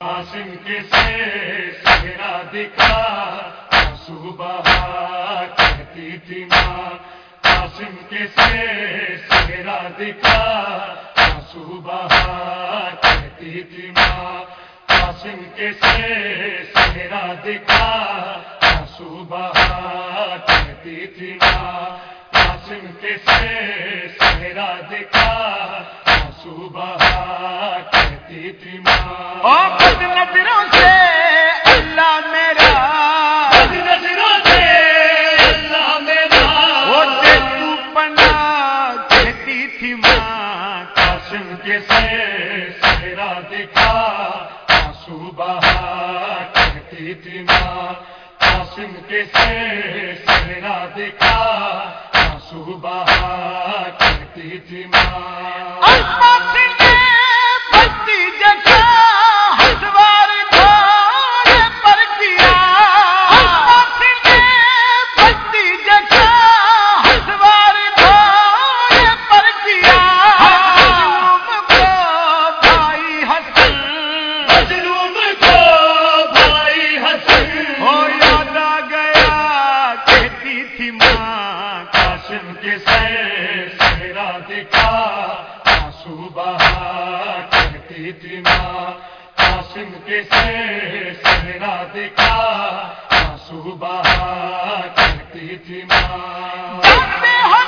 قاسم کے سے سہرا دکھا صبح کہتی تھی ماں قاسم کے سے سہرا دکھا صبح کہتی تھی ماں قاسم کے سے سہرا دکھا صبح کہتی تھی ماں قاسم کے سے سہرا دکھا صبح کہتی تھی ماں۔ تھی ماں قاسم کے سے سہرا دکھا، آنسو بہا کہتی تھی ماں، قاسم کے سے سہرا دکھا، آنسو بہا کہتی تھی ماں۔ بستی جگہ قاسم کے سے سہرا دکھا، آنسو بہا، کہتی تھی ماں۔ قاسم کے سے سہرا دکھا، آنسو بہا، کہتی تھی ماں۔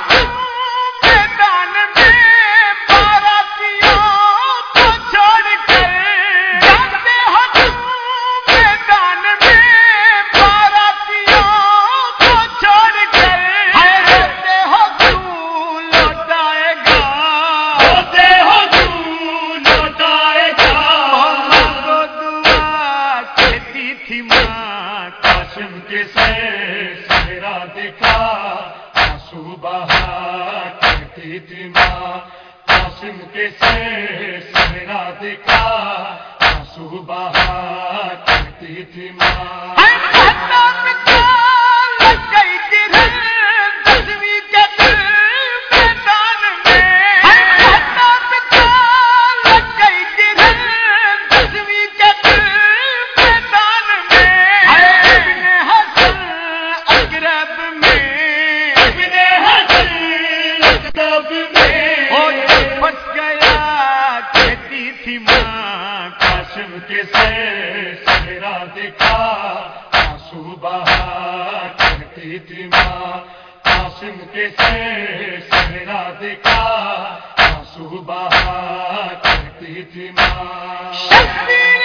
کے سے سہرا دکھا، آنسو بہا کرتی تھی ماں قاسم کے سے سہرا دکھا، آنسو بہا کرتی تھی ماں قاسم کے سے سہرا دکھا، آنسو بہا کہتی تھی ماں، قاسم کے سے سہرا دکھا، آنسو بہا کہتی تھی ماں۔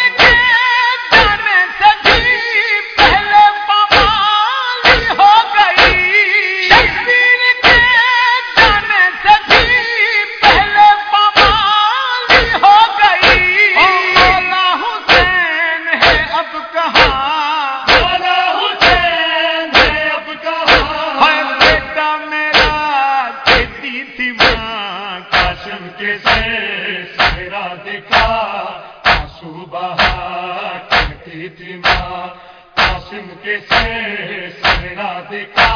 آنسو بہا کرتی تھی ماں، قاسم کے سے سرنا دکھا۔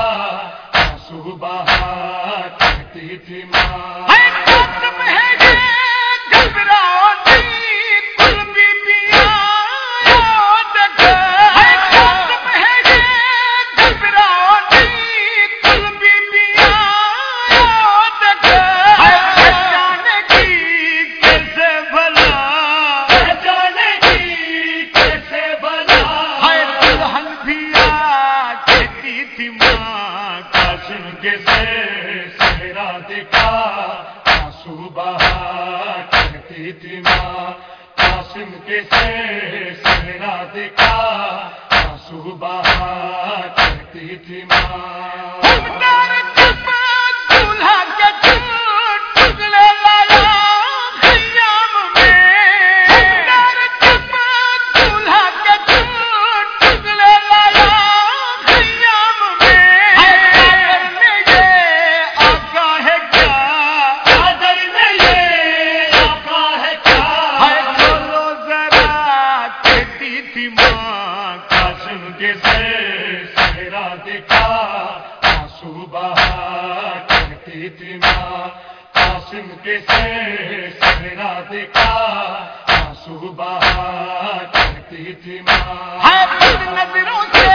آنسو بہا کرتی تھی ماں۔ سہرا دکھا آنسو بہا کہتی تھی ماں۔ قاسم کے سے سہنا دکھا آنسو بہا کہتی تھی ماں۔ کے سہرا دکھا، آنسو بہا کہتی تھی ماں قاسم کے سہرا دکھا، آنسو بہا کہتی تھی ماں نظروں سے